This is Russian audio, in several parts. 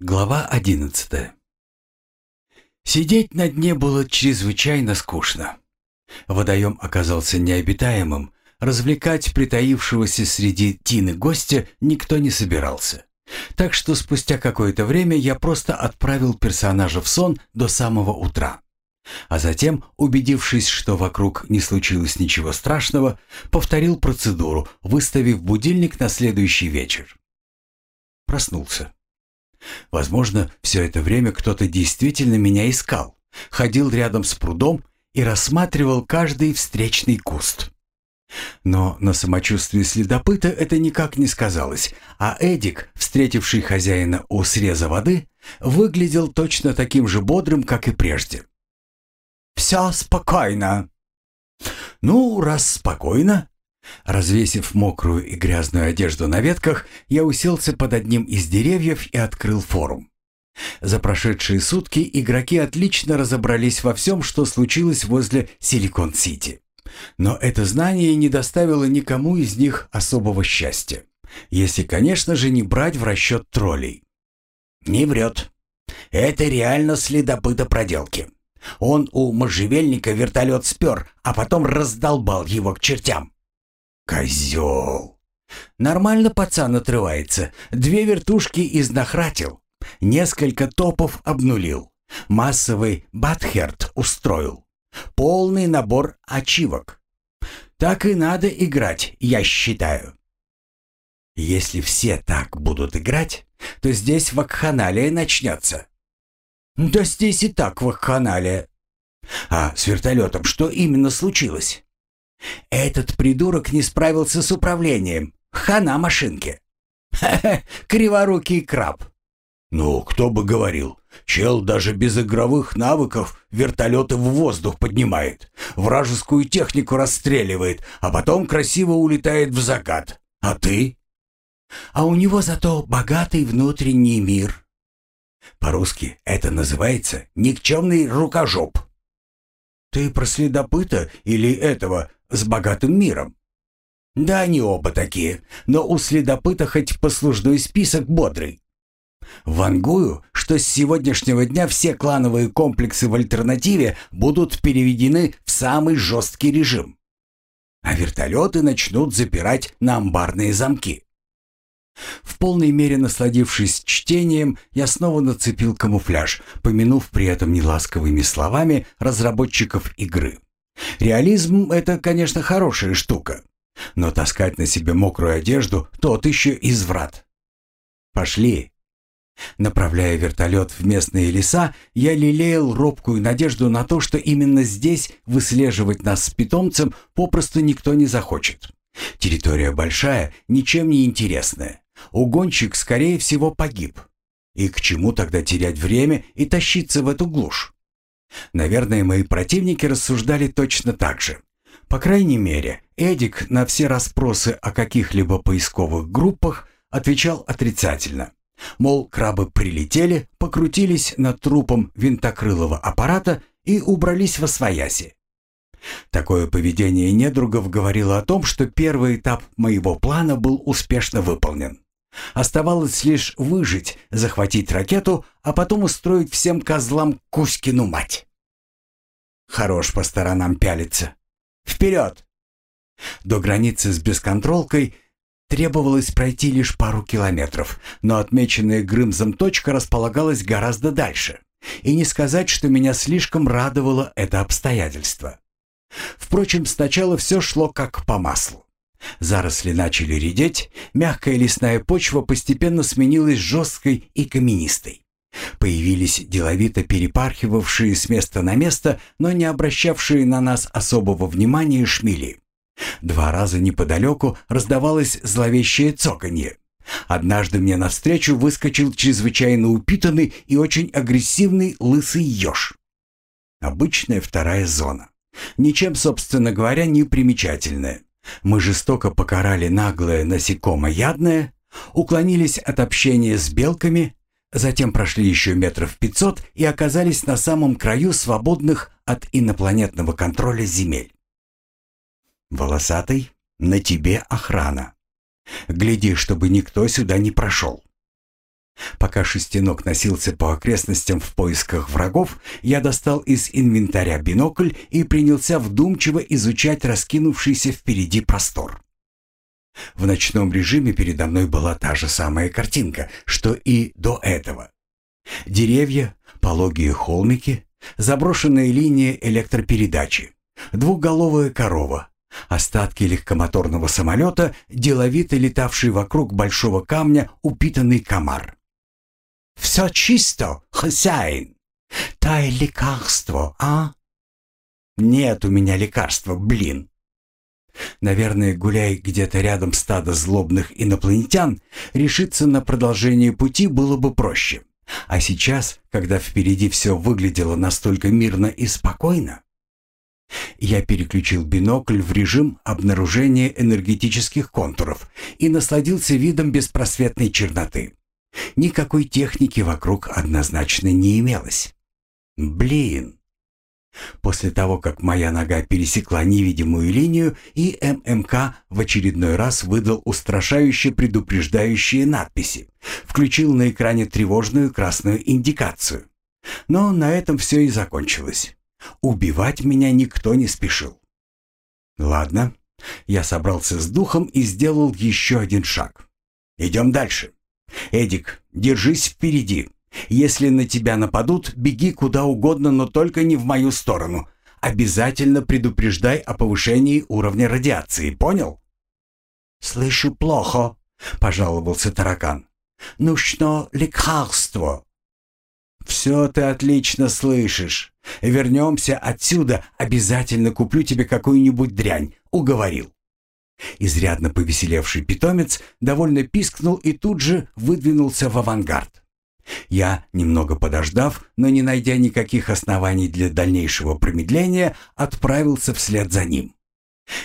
Глава одиннадцатая. Сидеть на дне было чрезвычайно скучно. Водоем оказался необитаемым, развлекать притаившегося среди тины гостя никто не собирался. Так что спустя какое-то время я просто отправил персонажа в сон до самого утра. А затем, убедившись, что вокруг не случилось ничего страшного, повторил процедуру, выставив будильник на следующий вечер. Проснулся. Возможно, все это время кто-то действительно меня искал, ходил рядом с прудом и рассматривал каждый встречный куст. Но на самочувствии следопыта это никак не сказалось, а Эдик, встретивший хозяина у среза воды, выглядел точно таким же бодрым, как и прежде. «Все спокойно». «Ну, раз спокойно, Развесив мокрую и грязную одежду на ветках, я уселся под одним из деревьев и открыл форум. За прошедшие сутки игроки отлично разобрались во всем, что случилось возле Силикон-Сити. Но это знание не доставило никому из них особого счастья. Если, конечно же, не брать в расчет троллей. «Не врет. Это реально следопыта проделки. Он у можжевельника вертолет спер, а потом раздолбал его к чертям. Козел! Нормально пацан отрывается. Две вертушки изнахратил. Несколько топов обнулил. Массовый батхерт устроил. Полный набор ачивок. Так и надо играть, я считаю. Если все так будут играть, то здесь вакханалия начнется. Да здесь и так вакханалия. А с вертолетом что именно случилось? Этот придурок не справился с управлением. Хана машинке. Ха-ха, криворукий краб. Ну, кто бы говорил. Чел даже без игровых навыков вертолеты в воздух поднимает, вражескую технику расстреливает, а потом красиво улетает в закат. А ты? А у него зато богатый внутренний мир. По-русски это называется никчемный рукожоп. Ты про следопыта или этого с богатым миром. Да, они оба такие, но у следопыта хоть послужной список бодрый. Вангую, что с сегодняшнего дня все клановые комплексы в альтернативе будут переведены в самый жесткий режим. А вертолеты начнут запирать на амбарные замки. В полной мере насладившись чтением, я снова нацепил камуфляж, помянув при этом неласковыми словами разработчиков игры. Реализм — это, конечно, хорошая штука, но таскать на себе мокрую одежду — тот еще изврат. Пошли. Направляя вертолет в местные леса, я лелеял робкую надежду на то, что именно здесь выслеживать нас с питомцем попросту никто не захочет. Территория большая, ничем не интересная. Угонщик, скорее всего, погиб. И к чему тогда терять время и тащиться в эту глушь? Наверное, мои противники рассуждали точно так же. По крайней мере, Эдик на все расспросы о каких-либо поисковых группах отвечал отрицательно. Мол, крабы прилетели, покрутились над трупом винтокрылого аппарата и убрались во свояси. Такое поведение недругов говорило о том, что первый этап моего плана был успешно выполнен. Оставалось лишь выжить, захватить ракету, а потом устроить всем козлам Кузькину мать. Хорош по сторонам пялиться. Вперед! До границы с бесконтролкой требовалось пройти лишь пару километров, но отмеченная Грымзом точка располагалась гораздо дальше. И не сказать, что меня слишком радовало это обстоятельство. Впрочем, сначала все шло как по маслу. Заросли начали редеть, мягкая лесная почва постепенно сменилась жесткой и каменистой. Появились деловито перепархивавшие с места на место, но не обращавшие на нас особого внимания шмели. Два раза неподалеку раздавалось зловещее цоканье. Однажды мне навстречу выскочил чрезвычайно упитанный и очень агрессивный лысый еж. Обычная вторая зона. Ничем, собственно говоря, не примечательная. Мы жестоко покарали наглое насекомоядное, уклонились от общения с белками, затем прошли еще метров пятьсот и оказались на самом краю свободных от инопланетного контроля земель. «Волосатый, на тебе охрана. Гляди, чтобы никто сюда не прошел». Пока шестенок носился по окрестностям в поисках врагов, я достал из инвентаря бинокль и принялся вдумчиво изучать раскинувшийся впереди простор. В ночном режиме передо мной была та же самая картинка, что и до этого. Деревья, пологие холмики, заброшенная линия электропередачи, двухголовая корова, остатки легкомоторного самолета, деловито летавший вокруг большого камня упитанный комар. «Все чисто, хозяин! Тай лекарство, а?» «Нет у меня лекарства, блин!» Наверное, гуляя где-то рядом стадо злобных инопланетян, решиться на продолжение пути было бы проще. А сейчас, когда впереди все выглядело настолько мирно и спокойно, я переключил бинокль в режим обнаружения энергетических контуров и насладился видом беспросветной черноты. Никакой техники вокруг однозначно не имелось. Блин, После того, как моя нога пересекла невидимую линию, и ММК в очередной раз выдал устрашающе предупреждающие надписи, включил на экране тревожную красную индикацию. Но на этом все и закончилось. Убивать меня никто не спешил. Ладно, я собрался с духом и сделал еще один шаг. Идем дальше. Эдик, держись впереди. Если на тебя нападут, беги куда угодно, но только не в мою сторону. Обязательно предупреждай о повышении уровня радиации, понял? Слышу плохо, пожаловался таракан. Нужно лекарство. Все ты отлично слышишь. Вернемся отсюда, обязательно куплю тебе какую-нибудь дрянь, уговорил. Изрядно повеселевший питомец довольно пискнул и тут же выдвинулся в авангард. Я, немного подождав, но не найдя никаких оснований для дальнейшего промедления, отправился вслед за ним.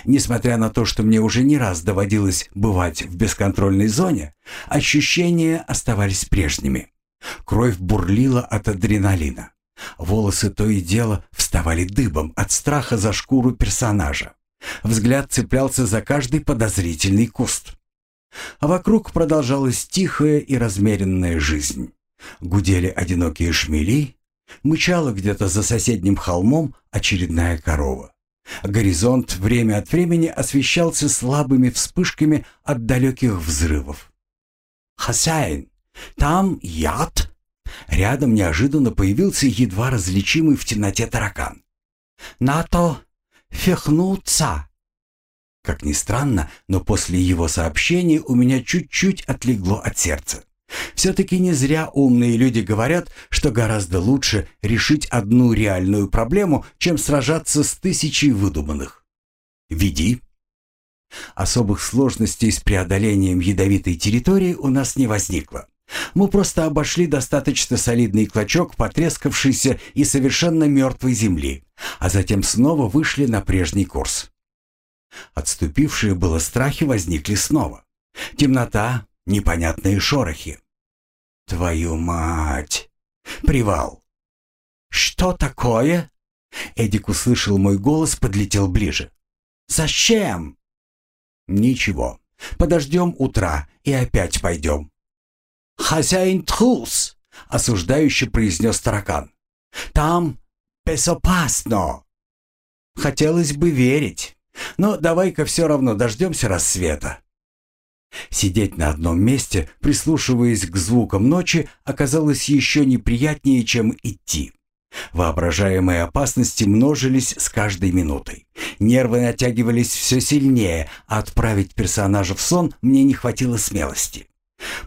Несмотря на то, что мне уже не раз доводилось бывать в бесконтрольной зоне, ощущения оставались прежними. Кровь бурлила от адреналина. Волосы то и дело вставали дыбом от страха за шкуру персонажа. Взгляд цеплялся за каждый подозрительный куст. А вокруг продолжалась тихая и размеренная жизнь. Гудели одинокие шмели, мычала где-то за соседним холмом очередная корова. Горизонт время от времени освещался слабыми вспышками от далеких взрывов. «Хозяин, там яд!» Рядом неожиданно появился едва различимый в темноте таракан. «Нато фехнуться!» Как ни странно, но после его сообщения у меня чуть-чуть отлегло от сердца. Все-таки не зря умные люди говорят, что гораздо лучше решить одну реальную проблему, чем сражаться с тысячей выдуманных. Веди. Особых сложностей с преодолением ядовитой территории у нас не возникло. Мы просто обошли достаточно солидный клочок потрескавшейся и совершенно мертвой земли, а затем снова вышли на прежний курс. Отступившие было страхи возникли снова. Темнота, непонятные шорохи. «Твою мать! Привал!» «Что такое?» Эдик услышал мой голос, подлетел ближе. «Зачем?» «Ничего. Подождем утра и опять пойдем». «Хозяин трус!» — осуждающе произнес таракан. «Там безопасно!» «Хотелось бы верить, но давай-ка все равно дождемся рассвета. Сидеть на одном месте, прислушиваясь к звукам ночи, оказалось еще неприятнее, чем идти. Воображаемые опасности множились с каждой минутой. Нервы натягивались все сильнее, а отправить персонажа в сон мне не хватило смелости.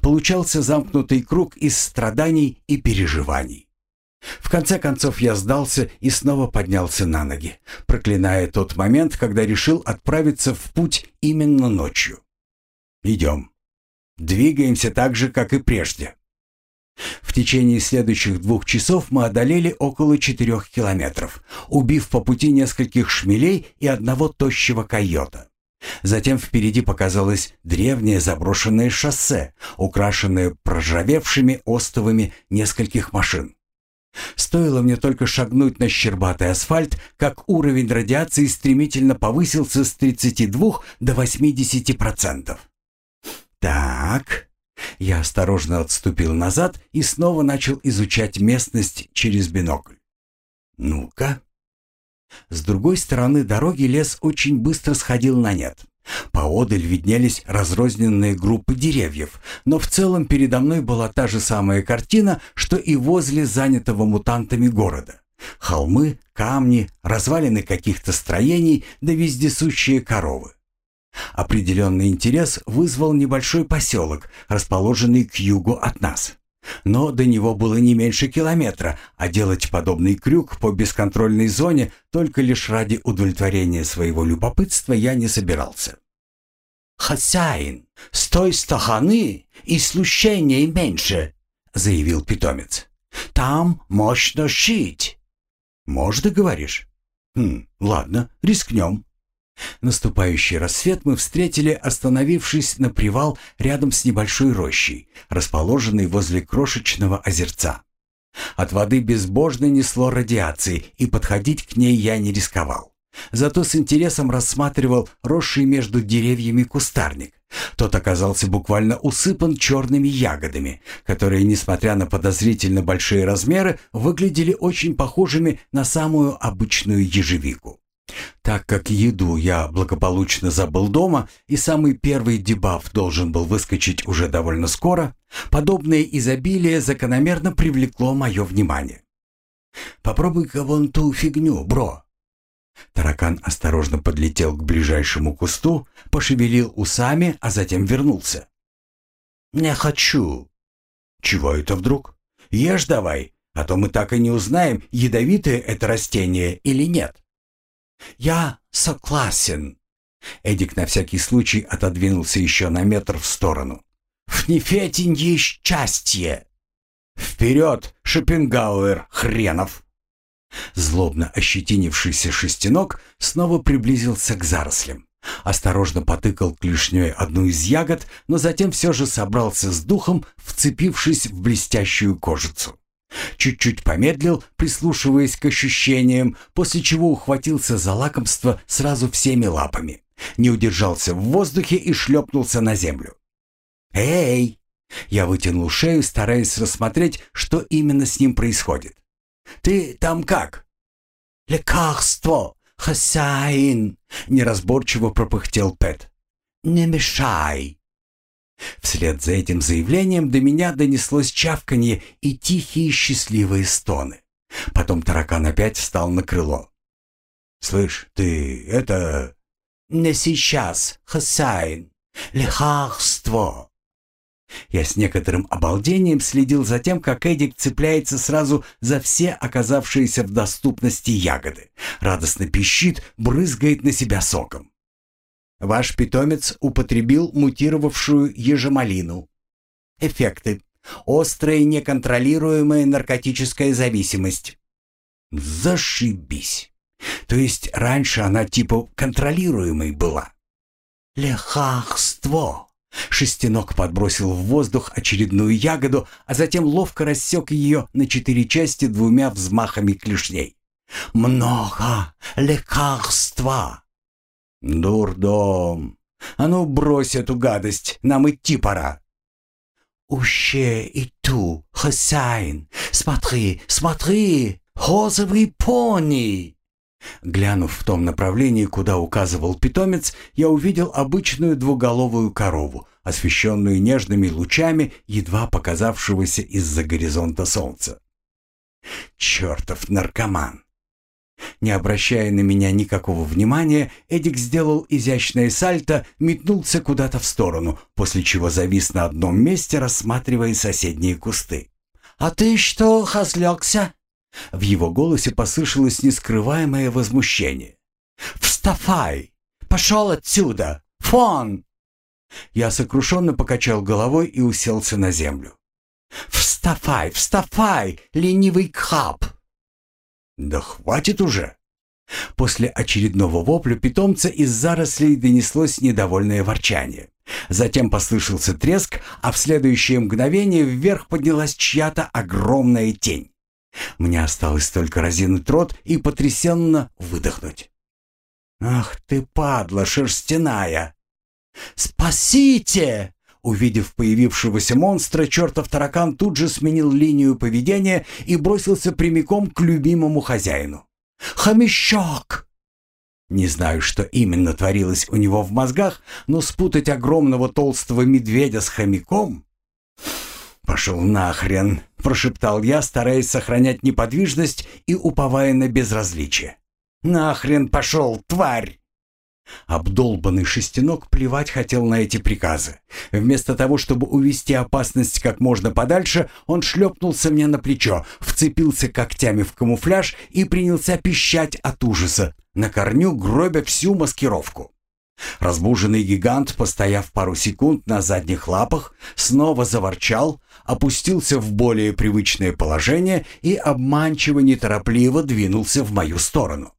Получался замкнутый круг из страданий и переживаний. В конце концов я сдался и снова поднялся на ноги, проклиная тот момент, когда решил отправиться в путь именно ночью. Идем. Двигаемся так же, как и прежде. В течение следующих двух часов мы одолели около четырех километров, убив по пути нескольких шмелей и одного тощего койота. Затем впереди показалось древнее заброшенное шоссе, украшенное проржавевшими остовами нескольких машин. Стоило мне только шагнуть на щербатый асфальт, как уровень радиации стремительно повысился с 32 до 80%. Так, Я осторожно отступил назад и снова начал изучать местность через бинокль. Ну-ка. С другой стороны дороги лес очень быстро сходил на нет. Поодаль виднелись разрозненные группы деревьев, но в целом передо мной была та же самая картина, что и возле занятого мутантами города. Холмы, камни, развалины каких-то строений да вездесущие коровы. Определенный интерес вызвал небольшой поселок, расположенный к югу от нас. Но до него было не меньше километра, а делать подобный крюк по бесконтрольной зоне только лишь ради удовлетворения своего любопытства я не собирался. «Хозяин, с той стороны и слушения меньше», — заявил питомец. «Там мощно щит». «Можно, говоришь?» «Хм, ладно, рискнем». Наступающий рассвет мы встретили, остановившись на привал рядом с небольшой рощей, расположенной возле крошечного озерца. От воды безбожно несло радиацией, и подходить к ней я не рисковал. Зато с интересом рассматривал росший между деревьями кустарник. Тот оказался буквально усыпан черными ягодами, которые, несмотря на подозрительно большие размеры, выглядели очень похожими на самую обычную ежевику. Так как еду я благополучно забыл дома, и самый первый дебаф должен был выскочить уже довольно скоро, подобное изобилие закономерно привлекло мое внимание. «Попробуй-ка вон ту фигню, бро». Таракан осторожно подлетел к ближайшему кусту, пошевелил усами, а затем вернулся. «Не хочу». «Чего это вдруг? Ешь давай, а то мы так и не узнаем, ядовитое это растение или нет». «Я согласен». Эдик на всякий случай отодвинулся еще на метр в сторону. «В нефетенье счастье!» «Вперед, Шопенгауэр, хренов!» Злобно ощетинившийся шестенок снова приблизился к зарослям. Осторожно потыкал клешней одну из ягод, но затем все же собрался с духом, вцепившись в блестящую кожицу. Чуть-чуть помедлил, прислушиваясь к ощущениям, после чего ухватился за лакомство сразу всеми лапами. Не удержался в воздухе и шлепнулся на землю. «Эй!» Я вытянул шею, стараясь рассмотреть, что именно с ним происходит. «Ты там как?» «Лекарство, хозяин!» — неразборчиво пропыхтел Пэт. «Не мешай!» Вслед за этим заявлением до меня донеслось чавканье и тихие счастливые стоны. Потом таракан опять встал на крыло. «Слышь, ты это...» «Не сейчас, хозяин. Лекарство!» Я с некоторым обалдением следил за тем, как Эдик цепляется сразу за все оказавшиеся в доступности ягоды. Радостно пищит, брызгает на себя соком. Ваш питомец употребил мутировавшую ежемалину. Эффекты. Острая неконтролируемая наркотическая зависимость. Зашибись. То есть раньше она типа контролируемой была. Лекарство. Шестенок подбросил в воздух очередную ягоду, а затем ловко рассек ее на четыре части двумя взмахами клешней. «Много лекарства!» «Дурдом! А ну брось эту гадость, нам идти пора!» «Уще и ту, хозяин! Смотри, смотри! Розовый пони!» Глянув в том направлении, куда указывал питомец, я увидел обычную двуголовую корову, освещенную нежными лучами едва показавшегося из-за горизонта солнца. «Чертов наркоман! Не обращая на меня никакого внимания, Эдик сделал изящное сальто, метнулся куда-то в сторону, после чего завис на одном месте, рассматривая соседние кусты. «А ты что, разлегся?» В его голосе послышалось нескрываемое возмущение. «Вставай! Пошел отсюда! Фон!» Я сокрушенно покачал головой и уселся на землю. «Вставай, вставай, ленивый краб!» «Да хватит уже!» После очередного вопля питомца из зарослей донеслось недовольное ворчание. Затем послышался треск, а в следующее мгновение вверх поднялась чья-то огромная тень. Мне осталось только разинуть рот и потрясенно выдохнуть. «Ах ты, падла шерстяная!» «Спасите!» Увидев появившегося монстра, чертов таракан тут же сменил линию поведения и бросился прямиком к любимому хозяину. «Хомящок!» Не знаю, что именно творилось у него в мозгах, но спутать огромного толстого медведя с хомяком... «Пошел нахрен!» — прошептал я, стараясь сохранять неподвижность и уповая на безразличие. «Нахрен пошел, тварь!» Обдолбанный шестенок плевать хотел на эти приказы. Вместо того, чтобы увести опасность как можно подальше, он шлепнулся мне на плечо, вцепился когтями в камуфляж и принялся пищать от ужаса, на корню гробя всю маскировку. Разбуженный гигант, постояв пару секунд на задних лапах, снова заворчал, опустился в более привычное положение и обманчиво неторопливо двинулся в мою сторону.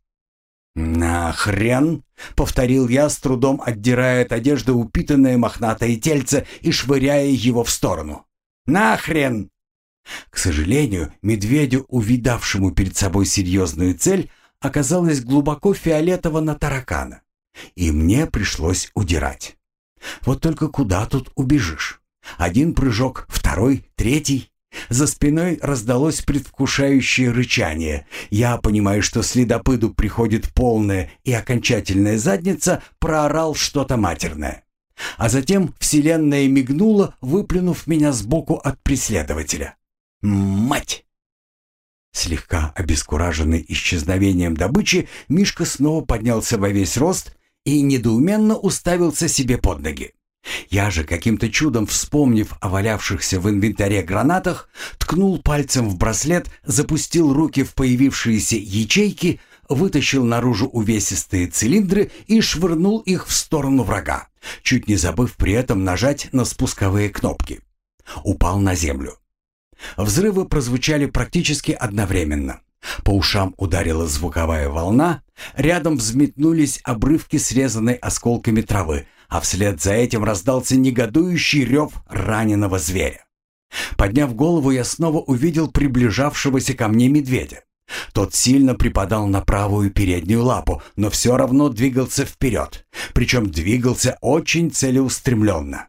«Нахрен!» — повторил я, с трудом отдирая от одежды упитанное мохнатое тельце и швыряя его в сторону. «Нахрен!» К сожалению, медведю, увидавшему перед собой серьезную цель, оказалось глубоко фиолетово на таракана. И мне пришлось удирать. Вот только куда тут убежишь? Один прыжок, второй, третий. За спиной раздалось предвкушающее рычание. Я, понимаю, что следопыду приходит полная и окончательная задница, проорал что-то матерное. А затем вселенная мигнула, выплюнув меня сбоку от преследователя. Мать! Слегка обескураженный исчезновением добычи, Мишка снова поднялся во весь рост и недоуменно уставился себе под ноги. Я же, каким-то чудом вспомнив о валявшихся в инвентаре гранатах, ткнул пальцем в браслет, запустил руки в появившиеся ячейки, вытащил наружу увесистые цилиндры и швырнул их в сторону врага, чуть не забыв при этом нажать на спусковые кнопки. Упал на землю. Взрывы прозвучали практически одновременно. По ушам ударила звуковая волна, рядом взметнулись обрывки срезанной осколками травы, а вслед за этим раздался негодующий рев раненого зверя. Подняв голову, я снова увидел приближавшегося ко мне медведя. Тот сильно припадал на правую переднюю лапу, но все равно двигался вперед, причем двигался очень целеустремленно.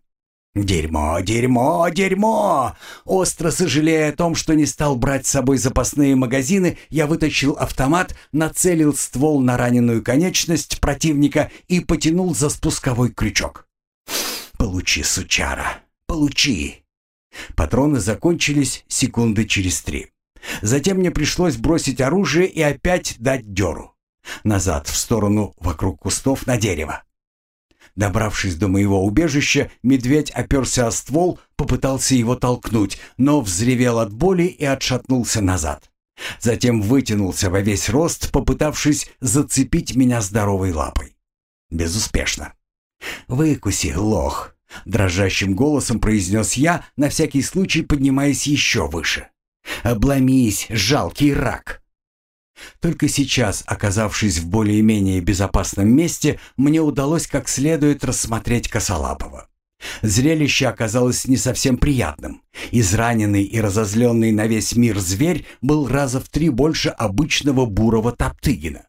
«Дерьмо, дерьмо, дерьмо!» Остро сожалея о том, что не стал брать с собой запасные магазины, я вытащил автомат, нацелил ствол на раненую конечность противника и потянул за спусковой крючок. «Получи, сучара, получи!» Патроны закончились секунды через три. Затем мне пришлось бросить оружие и опять дать дёру. Назад, в сторону, вокруг кустов на дерево. Добравшись до моего убежища, медведь оперся о ствол, попытался его толкнуть, но взревел от боли и отшатнулся назад. Затем вытянулся во весь рост, попытавшись зацепить меня здоровой лапой. Безуспешно. «Выкуси, лох!» — дрожащим голосом произнес я, на всякий случай поднимаясь еще выше. «Обломись, жалкий рак!» Только сейчас, оказавшись в более-менее безопасном месте, мне удалось как следует рассмотреть Косолапова. Зрелище оказалось не совсем приятным. Израненный и разозленный на весь мир зверь был раза в три больше обычного бурого топтыгина.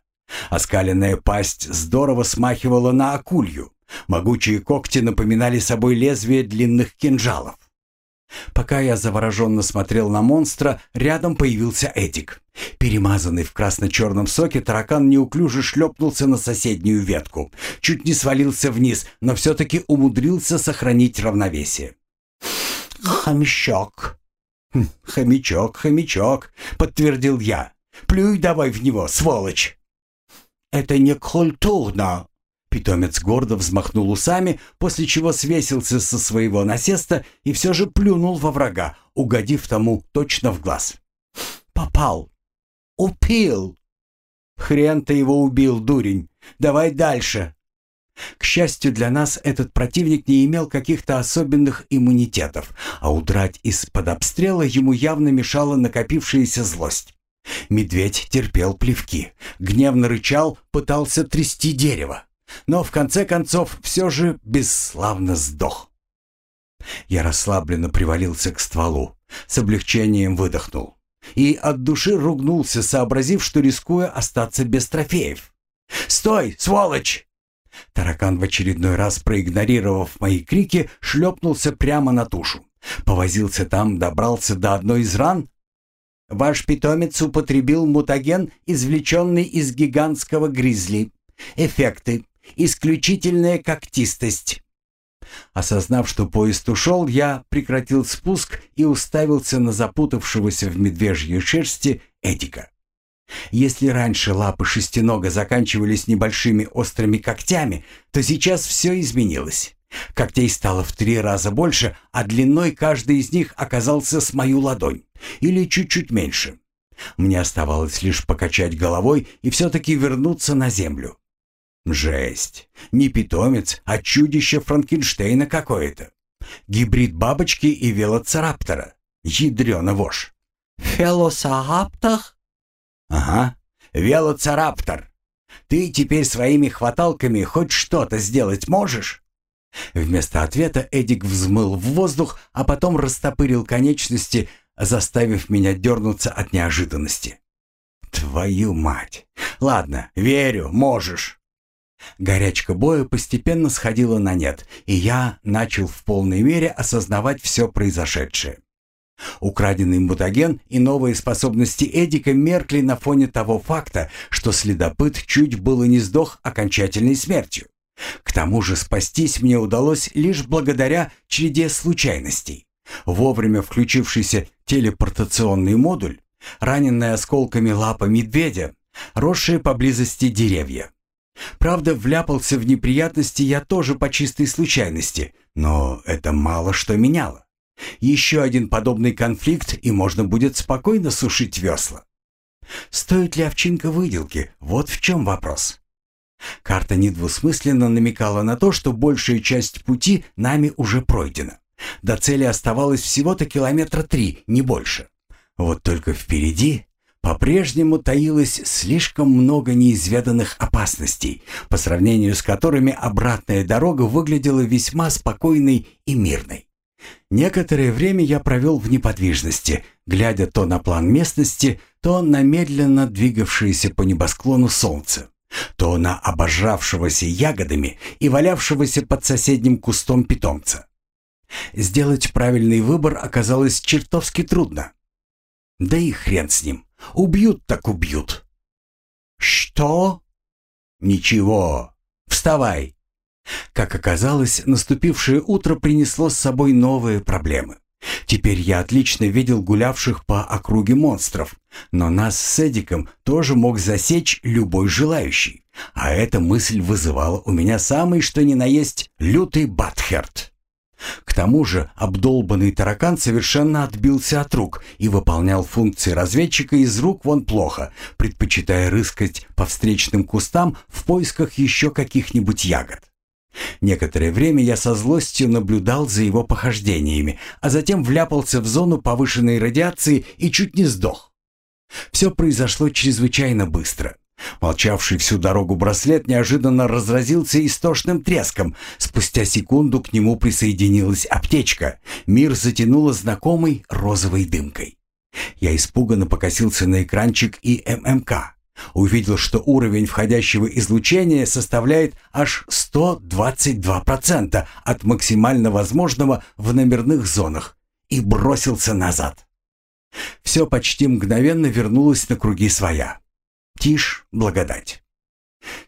Оскаленная пасть здорово смахивала на акулью. Могучие когти напоминали собой лезвие длинных кинжалов. Пока я завороженно смотрел на монстра, рядом появился Эдик. Перемазанный в красно-черном соке, таракан неуклюже шлепнулся на соседнюю ветку. Чуть не свалился вниз, но все-таки умудрился сохранить равновесие. «Хомячок!» «Хм, «Хомячок, хомячок!» — подтвердил я. «Плюй давай в него, сволочь!» «Это не культурно!» Питомец гордо взмахнул усами, после чего свесился со своего насеста и все же плюнул во врага, угодив тому точно в глаз. «Попал! Упил!» «Хрен ты его убил, дурень! Давай дальше!» К счастью для нас, этот противник не имел каких-то особенных иммунитетов, а удрать из-под обстрела ему явно мешала накопившаяся злость. Медведь терпел плевки, гневно рычал, пытался трясти дерево но в конце концов все же бесславно сдох. Я расслабленно привалился к стволу, с облегчением выдохнул и от души ругнулся, сообразив, что рискую остаться без трофеев. «Стой, сволочь!» Таракан в очередной раз, проигнорировав мои крики, шлепнулся прямо на тушу. Повозился там, добрался до одной из ран. Ваш питомец употребил мутаген, извлеченный из гигантского гризли. Эффекты. Исключительная когтистость. Осознав, что поезд ушел, я прекратил спуск и уставился на запутавшегося в медвежьей шерсти Эдика. Если раньше лапы шестинога заканчивались небольшими острыми когтями, то сейчас все изменилось. Когтей стало в три раза больше, а длиной каждый из них оказался с мою ладонь, или чуть-чуть меньше. Мне оставалось лишь покачать головой и все-таки вернуться на землю. Жесть. Не питомец, а чудище Франкенштейна какое-то. Гибрид бабочки и велоцираптора. Ядрёна вошь. «Фелосааптор?» «Ага, велоцираптор. Ты теперь своими хваталками хоть что-то сделать можешь?» Вместо ответа Эдик взмыл в воздух, а потом растопырил конечности, заставив меня дернуться от неожиданности. «Твою мать! Ладно, верю, можешь!» Горячка боя постепенно сходила на нет, и я начал в полной мере осознавать все произошедшее. Украденный мутаген и новые способности Эдика меркли на фоне того факта, что следопыт чуть было не сдох окончательной смертью. К тому же спастись мне удалось лишь благодаря череде случайностей. Вовремя включившийся телепортационный модуль, раненная осколками лапа медведя, росшие поблизости деревья. Правда, вляпался в неприятности я тоже по чистой случайности, но это мало что меняло. Еще один подобный конфликт, и можно будет спокойно сушить весла. Стоит ли овчинка выделки? Вот в чем вопрос. Карта недвусмысленно намекала на то, что большая часть пути нами уже пройдена. До цели оставалось всего-то километра три, не больше. Вот только впереди по-прежнему таилось слишком много неизведанных опасностей, по сравнению с которыми обратная дорога выглядела весьма спокойной и мирной. Некоторое время я провел в неподвижности, глядя то на план местности, то на медленно двигавшееся по небосклону солнце то на обожравшегося ягодами и валявшегося под соседним кустом питомца. Сделать правильный выбор оказалось чертовски трудно. Да и хрен с ним. Убьют так убьют. Что? Ничего. Вставай. Как оказалось, наступившее утро принесло с собой новые проблемы. Теперь я отлично видел гулявших по округе монстров, но нас с Эдиком тоже мог засечь любой желающий. А эта мысль вызывала у меня самый что ни на есть лютый батхерт. К тому же обдолбанный таракан совершенно отбился от рук и выполнял функции разведчика из рук вон плохо, предпочитая рыскать по встречным кустам в поисках еще каких-нибудь ягод. Некоторое время я со злостью наблюдал за его похождениями, а затем вляпался в зону повышенной радиации и чуть не сдох. Все произошло чрезвычайно быстро. Молчавший всю дорогу браслет неожиданно разразился истошным треском. Спустя секунду к нему присоединилась аптечка. Мир затянуло знакомой розовой дымкой. Я испуганно покосился на экранчик и ММК. Увидел, что уровень входящего излучения составляет аж 122% от максимально возможного в номерных зонах и бросился назад. Все почти мгновенно вернулось на круги своя. Тишь, благодать.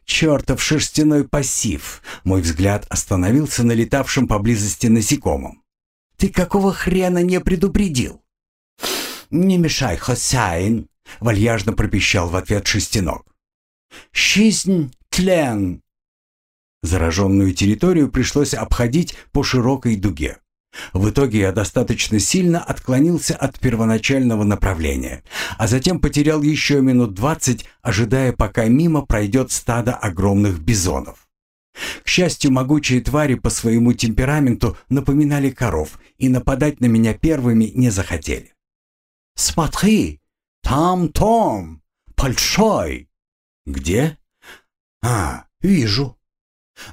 Чертов шерстяной пассив. Мой взгляд остановился на летавшем поблизости насекомом. Ты какого хрена не предупредил? Не мешай, хозяин, Вальяжно пропищал в ответ шестенок. «Жизнь — тлен!» Зараженную территорию пришлось обходить по широкой дуге. В итоге я достаточно сильно отклонился от первоначального направления, а затем потерял еще минут двадцать, ожидая, пока мимо пройдет стадо огромных бизонов. К счастью, могучие твари по своему темпераменту напоминали коров и нападать на меня первыми не захотели. «Смотри!» «Там Том! Большой!» «Где?» «А, вижу».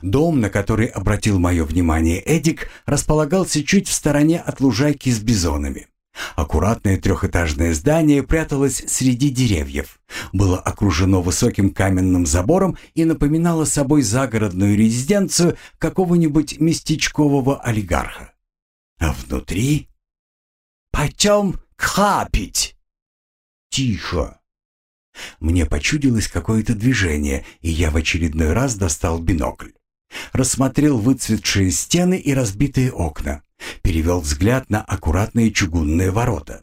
Дом, на который обратил мое внимание Эдик, располагался чуть в стороне от лужайки с бизонами. Аккуратное трехэтажное здание пряталось среди деревьев, было окружено высоким каменным забором и напоминало собой загородную резиденцию какого-нибудь местечкового олигарха. А внутри... «Почем хапить?» «Тихо!» Мне почудилось какое-то движение, и я в очередной раз достал бинокль. Рассмотрел выцветшие стены и разбитые окна. Перевел взгляд на аккуратные чугунные ворота.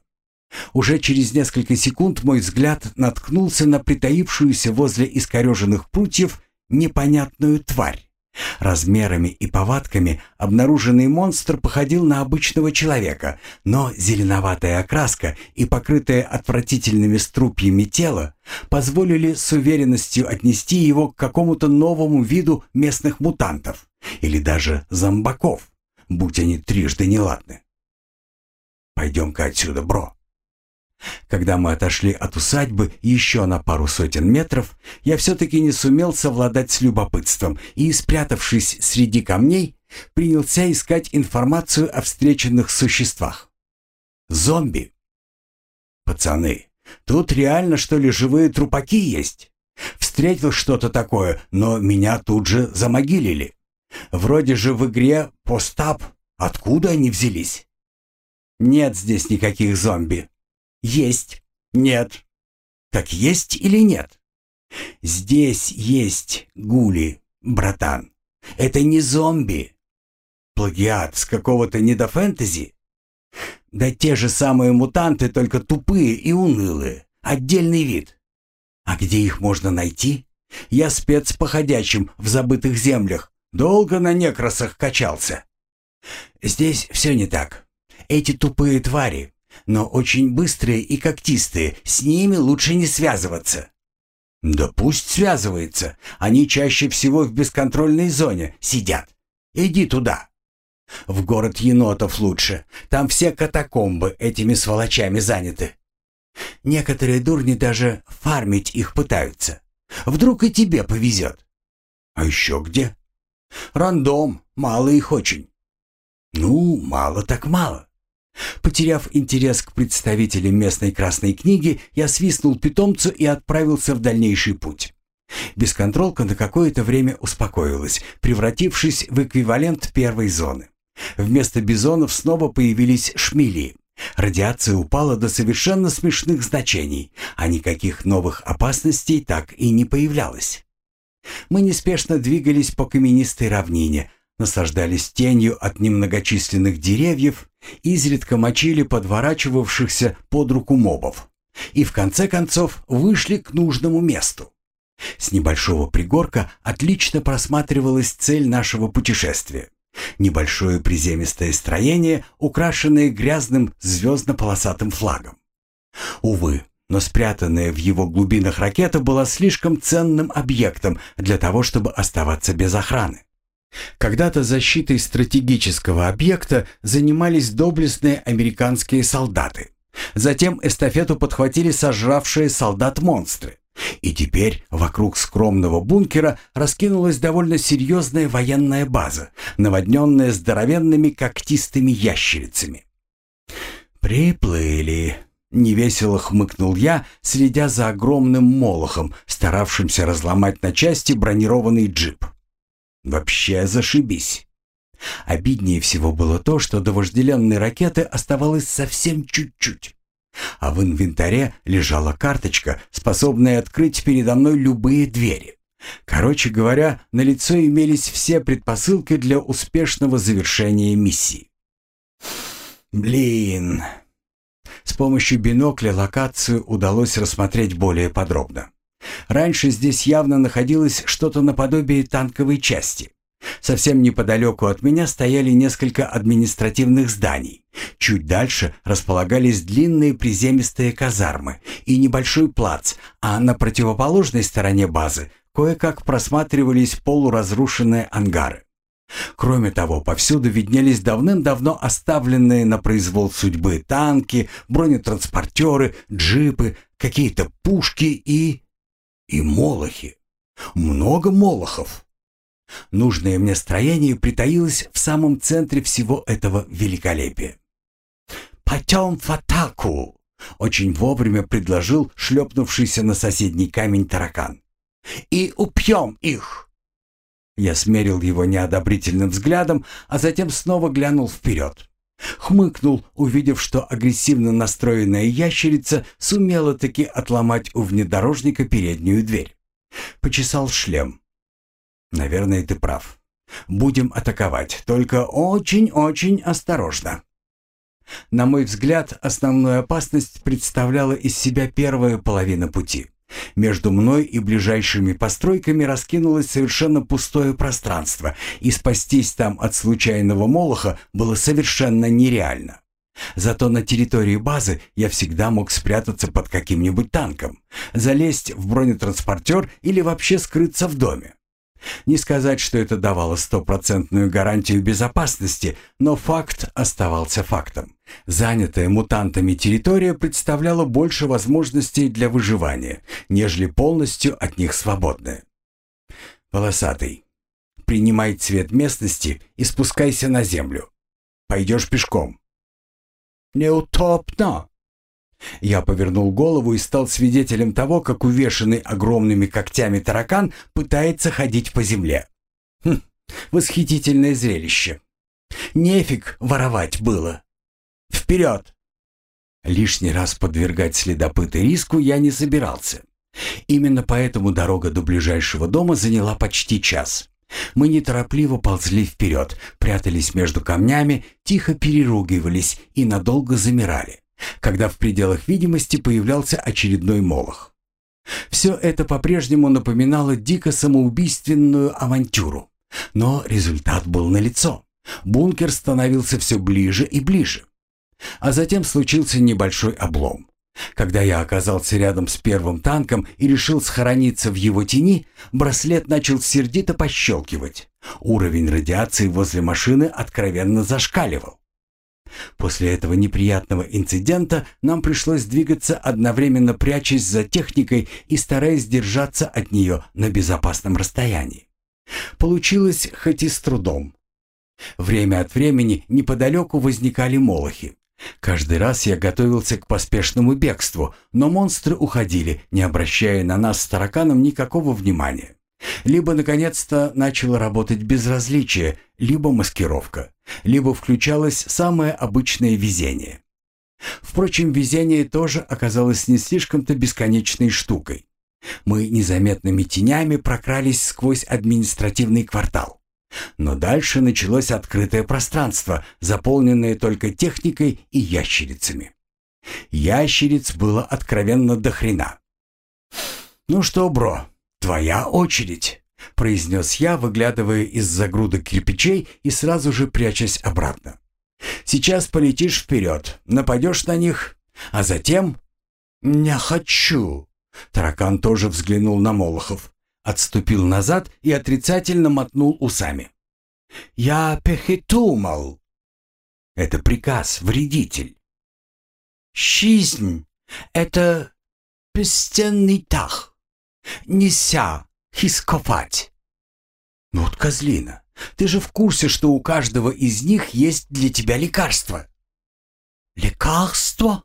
Уже через несколько секунд мой взгляд наткнулся на притаившуюся возле искореженных прутьев непонятную тварь. Размерами и повадками обнаруженный монстр походил на обычного человека, но зеленоватая окраска и покрытое отвратительными струпьями тело позволили с уверенностью отнести его к какому-то новому виду местных мутантов или даже зомбаков, будь они трижды неладны. «Пойдем-ка отсюда, бро», когда мы отошли от усадьбы еще на пару сотен метров, я все-таки не сумел совладать с любопытством и, спрятавшись среди камней, принялся искать информацию о встреченных существах. Зомби. Пацаны, тут реально что ли живые трупаки есть? Встретил что-то такое, но меня тут же замогилили. Вроде же в игре постап. Откуда они взялись? Нет здесь никаких зомби. Есть. Нет. Так есть или нет? Здесь есть гули, братан. Это не зомби. Плагиат с какого-то недофэнтези? Да те же самые мутанты, только тупые и унылые. Отдельный вид. А где их можно найти? Я спец по ходячим в забытых землях. Долго на некросах качался. Здесь все не так. Эти тупые твари но очень быстрые и когтистые, с ними лучше не связываться». «Да пусть связывается. Они чаще всего в бесконтрольной зоне сидят. Иди туда». «В город енотов лучше. Там все катакомбы этими сволочами заняты. Некоторые дурни даже фармить их пытаются. Вдруг и тебе повезет». «А еще где?» «Рандом. Мало их очень». «Ну, мало так мало. Потеряв интерес к представителям местной красной книги, я свистнул питомцу и отправился в дальнейший путь. Бесконтролка на какое-то время успокоилась, превратившись в эквивалент первой зоны. Вместо бизонов снова появились шмели. Радиация упала до совершенно смешных значений, а никаких новых опасностей так и не появлялось. Мы неспешно двигались по каменистой равнине, наслаждались тенью от немногочисленных деревьев, изредка мочили подворачивавшихся под руку мобов и в конце концов вышли к нужному месту. С небольшого пригорка отлично просматривалась цель нашего путешествия. Небольшое приземистое строение, украшенное грязным звездно-полосатым флагом. Увы, но спрятанная в его глубинах ракета была слишком ценным объектом для того, чтобы оставаться без охраны. Когда-то защитой стратегического объекта занимались доблестные американские солдаты. Затем эстафету подхватили сожравшие солдат-монстры. И теперь вокруг скромного бункера раскинулась довольно серьезная военная база, наводненная здоровенными когтистыми ящерицами. «Приплыли», — невесело хмыкнул я, следя за огромным молохом, старавшимся разломать на части бронированный джип. Вообще зашибись. Обиднее всего было то, что до вожделенной ракеты оставалось совсем чуть-чуть. А в инвентаре лежала карточка, способная открыть передо мной любые двери. Короче говоря, на лицо имелись все предпосылки для успешного завершения миссии. Блин. С помощью бинокля локацию удалось рассмотреть более подробно. Раньше здесь явно находилось что-то наподобие танковой части. Совсем неподалеку от меня стояли несколько административных зданий. Чуть дальше располагались длинные приземистые казармы и небольшой плац, а на противоположной стороне базы кое-как просматривались полуразрушенные ангары. Кроме того, повсюду виднелись давным-давно оставленные на произвол судьбы танки, бронетранспортеры, джипы, какие-то пушки и... И молохи. Много молохов. Нужное мне строение притаилось в самом центре всего этого великолепия. «Пойдем в атаку!» — очень вовремя предложил шлепнувшийся на соседний камень таракан. «И упьем их!» Я смерил его неодобрительным взглядом, а затем снова глянул вперед. Хмыкнул, увидев, что агрессивно настроенная ящерица сумела таки отломать у внедорожника переднюю дверь. Почесал шлем. «Наверное, ты прав. Будем атаковать, только очень-очень осторожно». На мой взгляд, основную опасность представляла из себя первая половина пути. Между мной и ближайшими постройками раскинулось совершенно пустое пространство, и спастись там от случайного молоха было совершенно нереально. Зато на территории базы я всегда мог спрятаться под каким-нибудь танком, залезть в бронетранспортер или вообще скрыться в доме. Не сказать, что это давало стопроцентную гарантию безопасности, но факт оставался фактом. Занятая мутантами территория представляла больше возможностей для выживания, нежели полностью от них свободная. Полосатый. Принимай цвет местности и спускайся на землю. Пойдешь пешком. Неутопно. Я повернул голову и стал свидетелем того, как увешанный огромными когтями таракан пытается ходить по земле. Хм, восхитительное зрелище. Нефиг воровать было. Вперед! Лишний раз подвергать следопыта риску я не собирался. Именно поэтому дорога до ближайшего дома заняла почти час. Мы неторопливо ползли вперед, прятались между камнями, тихо переругивались и надолго замирали когда в пределах видимости появлялся очередной молох. Все это по-прежнему напоминало дико самоубийственную авантюру. Но результат был налицо. Бункер становился все ближе и ближе. А затем случился небольшой облом. Когда я оказался рядом с первым танком и решил схорониться в его тени, браслет начал сердито пощелкивать. Уровень радиации возле машины откровенно зашкаливал. После этого неприятного инцидента нам пришлось двигаться одновременно прячась за техникой и стараясь держаться от нее на безопасном расстоянии. Получилось хоть и с трудом. Время от времени неподалеку возникали молохи. Каждый раз я готовился к поспешному бегству, но монстры уходили, не обращая на нас с тараканом никакого внимания. Либо, наконец-то, начало работать безразличие, либо маскировка, либо включалось самое обычное везение. Впрочем, везение тоже оказалось не слишком-то бесконечной штукой. Мы незаметными тенями прокрались сквозь административный квартал. Но дальше началось открытое пространство, заполненное только техникой и ящерицами. Ящериц было откровенно до хрена. «Ну что, бро, «Твоя очередь», — произнес я, выглядывая из-за груда кирпичей и сразу же прячась обратно. «Сейчас полетишь вперед, нападешь на них, а затем...» «Не хочу!» Таракан тоже взглянул на Молохов, отступил назад и отрицательно мотнул усами. «Я пехетумал!» «Это приказ, вредитель!» «Жизнь — это бесценный тах!» Неся хископать. Ну вот, козлина, ты же в курсе, что у каждого из них есть для тебя лекарство. Лекарство?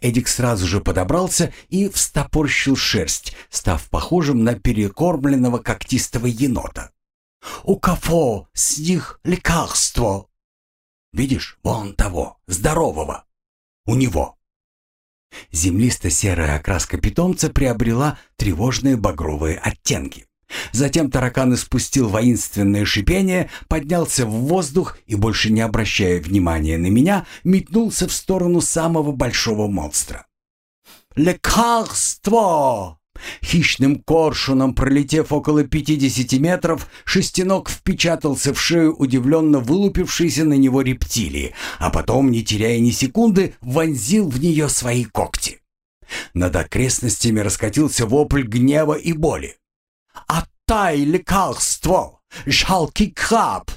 Эдик сразу же подобрался и встопорщил шерсть, став похожим на перекормленного когтистого енота. «У кого с них лекарство?» «Видишь, вон того, здорового. У него». Землисто-серая окраска питомца приобрела тревожные багровые оттенки. Затем таракан испустил воинственное шипение, поднялся в воздух и, больше не обращая внимания на меня, метнулся в сторону самого большого монстра. «Лекарство!» Хищным коршуном, пролетев около 50 метров, шестенок впечатался в шею удивленно вылупившейся на него рептилии, а потом, не теряя ни секунды, вонзил в нее свои когти. Над окрестностями раскатился вопль гнева и боли. «Оттай лекарство! Жалкий краб!»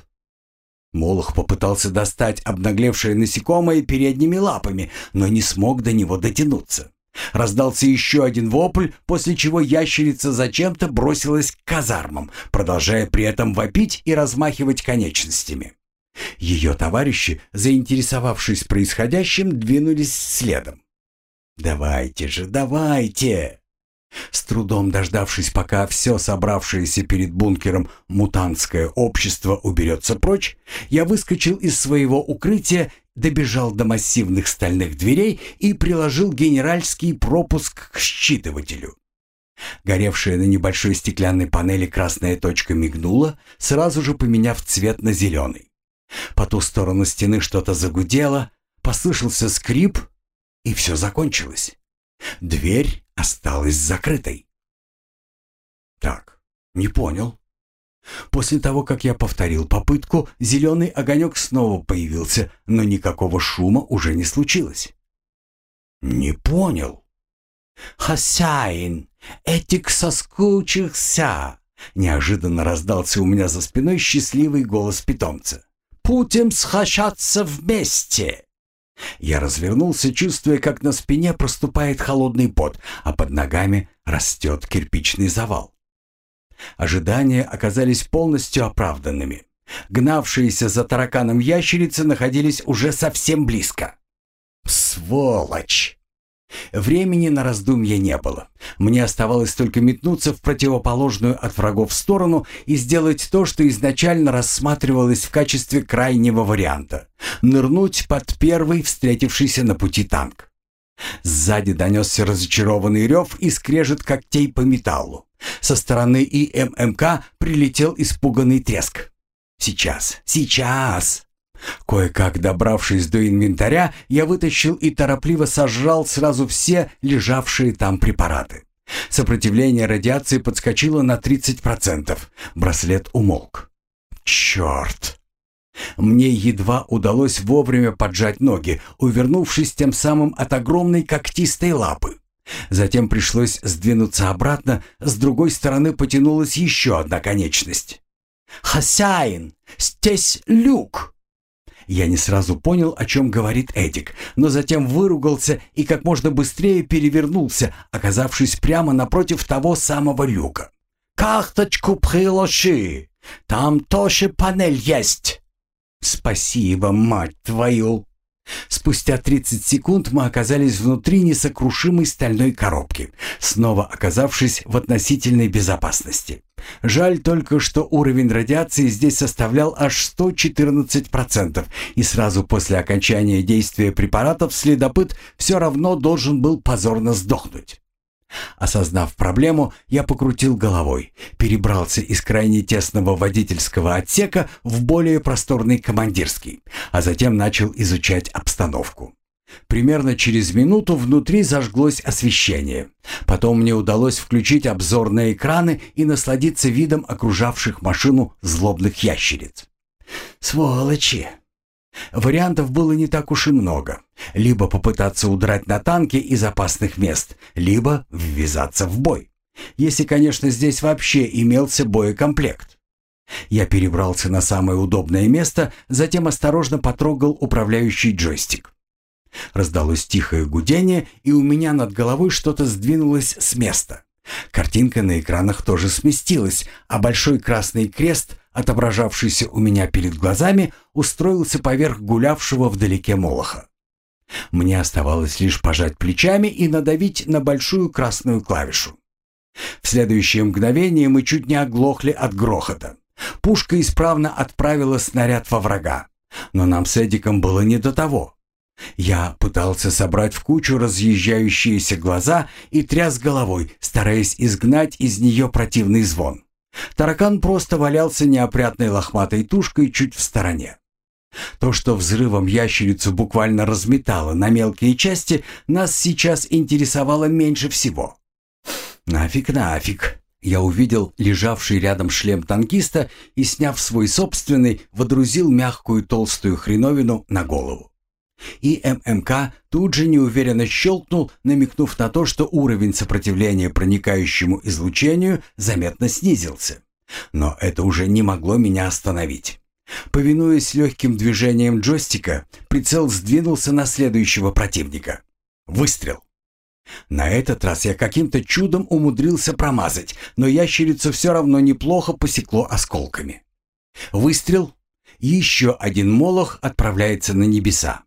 Молох попытался достать обнаглевшее насекомое передними лапами, но не смог до него дотянуться. Раздался еще один вопль, после чего ящерица зачем-то бросилась к казармам, продолжая при этом вопить и размахивать конечностями. Ее товарищи, заинтересовавшись происходящим, двинулись следом. «Давайте же, давайте!» С трудом дождавшись, пока все собравшееся перед бункером мутантское общество уберется прочь, я выскочил из своего укрытия, добежал до массивных стальных дверей и приложил генеральский пропуск к считывателю. Горевшая на небольшой стеклянной панели красная точка мигнула, сразу же поменяв цвет на зеленый. По ту сторону стены что-то загудело, послышался скрип, и все закончилось. Дверь осталась закрытой. Так, не понял. После того, как я повторил попытку, зеленый огонек снова появился, но никакого шума уже не случилось. Не понял. «Хозяин, этик соскучился!» Неожиданно раздался у меня за спиной счастливый голос питомца. «Будем схожаться вместе!» Я развернулся, чувствуя, как на спине проступает холодный пот, а под ногами растет кирпичный завал. Ожидания оказались полностью оправданными. Гнавшиеся за тараканом ящерицы находились уже совсем близко. «Сволочь!» Времени на раздумья не было. Мне оставалось только метнуться в противоположную от врагов сторону и сделать то, что изначально рассматривалось в качестве крайнего варианта — нырнуть под первый встретившийся на пути танк. Сзади донесся разочарованный рев и скрежет когтей по металлу. Со стороны ИММК прилетел испуганный треск. «Сейчас, сейчас!» Кое-как добравшись до инвентаря, я вытащил и торопливо сожрал сразу все лежавшие там препараты. Сопротивление радиации подскочило на 30%. Браслет умолк. Черт! Мне едва удалось вовремя поджать ноги, увернувшись тем самым от огромной когтистой лапы. Затем пришлось сдвинуться обратно, с другой стороны потянулась еще одна конечность. «Хозяин, здесь люк!» Я не сразу понял, о чем говорит Эдик, но затем выругался и как можно быстрее перевернулся, оказавшись прямо напротив того самого люка. «Карточку приложи! Там тоже панель есть!» «Спасибо, мать твою!» Спустя 30 секунд мы оказались внутри несокрушимой стальной коробки, снова оказавшись в относительной безопасности. Жаль только, что уровень радиации здесь составлял аж 114%, и сразу после окончания действия препаратов следопыт все равно должен был позорно сдохнуть. Осознав проблему, я покрутил головой, перебрался из крайне тесного водительского отсека в более просторный командирский, а затем начал изучать обстановку. Примерно через минуту внутри зажглось освещение. Потом мне удалось включить обзорные экраны и насладиться видом окружавших машину злобных ящериц. «Сволочи!» Вариантов было не так уж и много. Либо попытаться удрать на танке из опасных мест, либо ввязаться в бой. Если, конечно, здесь вообще имелся боекомплект. Я перебрался на самое удобное место, затем осторожно потрогал управляющий джойстик. Раздалось тихое гудение, и у меня над головой что-то сдвинулось с места. Картинка на экранах тоже сместилась, а большой красный крест, отображавшийся у меня перед глазами, устроился поверх гулявшего вдалеке молоха. Мне оставалось лишь пожать плечами и надавить на большую красную клавишу. В следующее мгновение мы чуть не оглохли от грохота. Пушка исправно отправила снаряд во врага. Но нам с Эдиком было не до того. Я пытался собрать в кучу разъезжающиеся глаза и тряс головой, стараясь изгнать из нее противный звон. Таракан просто валялся неопрятной лохматой тушкой чуть в стороне. То, что взрывом ящерицу буквально разметало на мелкие части, нас сейчас интересовало меньше всего. «Нафиг, нафиг!» Я увидел лежавший рядом шлем танкиста и, сняв свой собственный, водрузил мягкую толстую хреновину на голову. И ММК тут же неуверенно щелкнул, намекнув на то, что уровень сопротивления проникающему излучению заметно снизился. Но это уже не могло меня остановить. Повинуясь легким движением джойстика, прицел сдвинулся на следующего противника. Выстрел. На этот раз я каким-то чудом умудрился промазать, но ящерицу все равно неплохо посекло осколками. Выстрел, Еще один молох отправляется на небеса.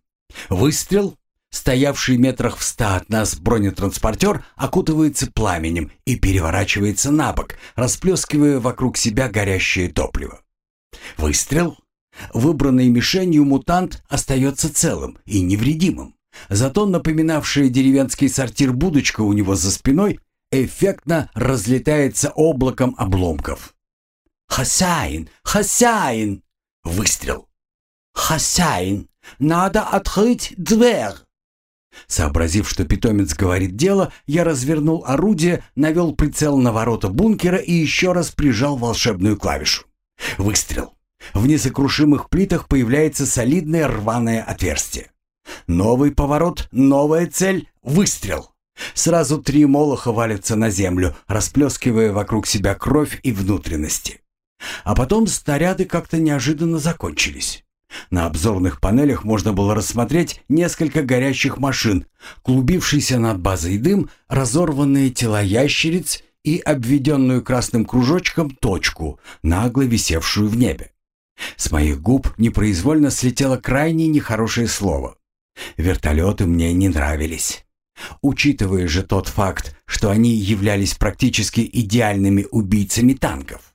Выстрел. Стоявший метрах в ста от нас бронетранспортер окутывается пламенем и переворачивается на бок, расплескивая вокруг себя горящее топливо. Выстрел. Выбранный мишенью мутант остается целым и невредимым. Зато напоминавшая деревенский сортир будочка у него за спиной эффектно разлетается облаком обломков. «Хозяин! Хозяин!» Выстрел. «Хозяин! Надо открыть дверь!» Сообразив, что питомец говорит дело, я развернул орудие, навел прицел на ворота бункера и еще раз прижал волшебную клавишу. Выстрел. В несокрушимых плитах появляется солидное рваное отверстие. Новый поворот, новая цель, выстрел. Сразу три молоха валятся на землю, расплескивая вокруг себя кровь и внутренности. А потом снаряды как-то неожиданно закончились. На обзорных панелях можно было рассмотреть несколько горящих машин, клубившийся над базой дым, разорванные тела ящериц и обведенную красным кружочком точку, нагло висевшую в небе. С моих губ непроизвольно слетело крайне нехорошее слово. Вертолеты мне не нравились. Учитывая же тот факт, что они являлись практически идеальными убийцами танков.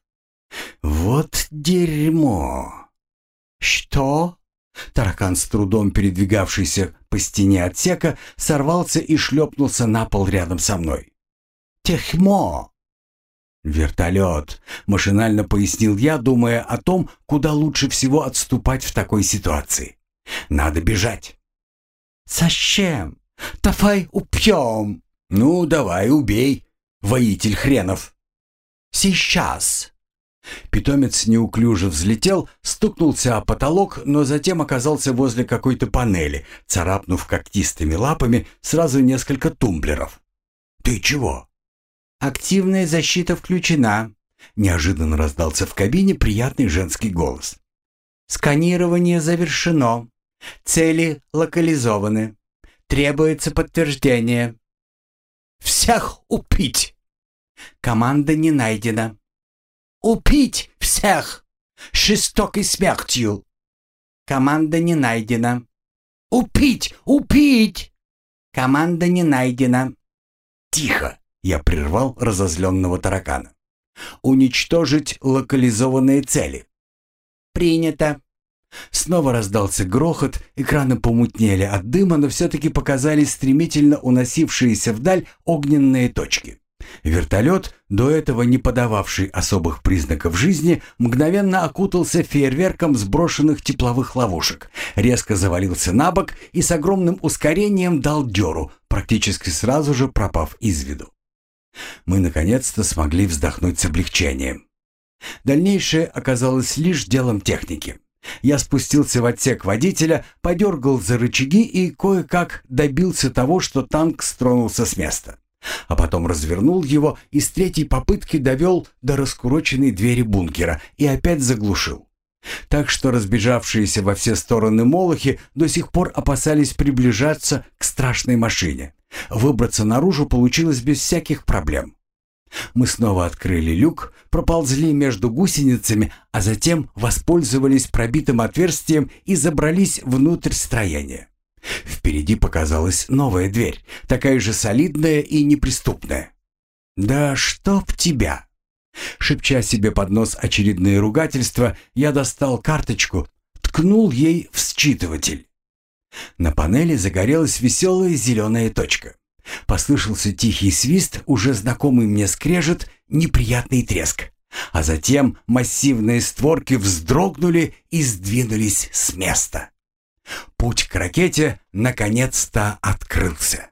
Вот дерьмо. Что? Таракан, с трудом передвигавшийся по стене отсека, сорвался и шлепнулся на пол рядом со мной. Техмо. «Вертолет», — машинально пояснил я, думая о том, куда лучше всего отступать в такой ситуации. «Надо бежать». «Зачем? Давай упьем!» «Ну, давай, убей, воитель хренов!» «Сейчас!» Питомец неуклюже взлетел, стукнулся о потолок, но затем оказался возле какой-то панели, царапнув когтистыми лапами сразу несколько тумблеров. «Ты чего?» «Активная защита включена», — неожиданно раздался в кабине приятный женский голос. «Сканирование завершено. Цели локализованы. Требуется подтверждение. Всех убить. Команда не найдена. Убить всех. Жестокой смертью. Команда не найдена. Убить! Убить! Команда не найдена. Тихо! Я прервал разозленного таракана. Уничтожить локализованные цели. Принято. Снова раздался грохот, экраны помутнели от дыма, но все-таки показались стремительно уносившиеся вдаль огненные точки. Вертолет, до этого не подававший особых признаков жизни, мгновенно окутался фейерверком сброшенных тепловых ловушек, резко завалился на бок и с огромным ускорением дал дёру, практически сразу же пропав из виду. Мы наконец-то смогли вздохнуть с облегчением. Дальнейшее оказалось лишь делом техники. Я спустился в отсек водителя, подергал за рычаги и кое-как добился того, что танк стронулся с места. А потом развернул его и с третьей попытки довел до раскуроченной двери бункера и опять заглушил. Так что разбежавшиеся во все стороны молохи до сих пор опасались приближаться к страшной машине. Выбраться наружу получилось без всяких проблем. Мы снова открыли люк, проползли между гусеницами, а затем воспользовались пробитым отверстием и забрались внутрь строения. Впереди показалась новая дверь, такая же солидная и неприступная. «Да чтоб тебя!» Шепча себе под нос очередные ругательства, я достал карточку, ткнул ей в считыватель. На панели загорелась веселая зеленая точка. Послышался тихий свист, уже знакомый мне скрежет, неприятный треск. А затем массивные створки вздрогнули и сдвинулись с места. Путь к ракете наконец-то открылся.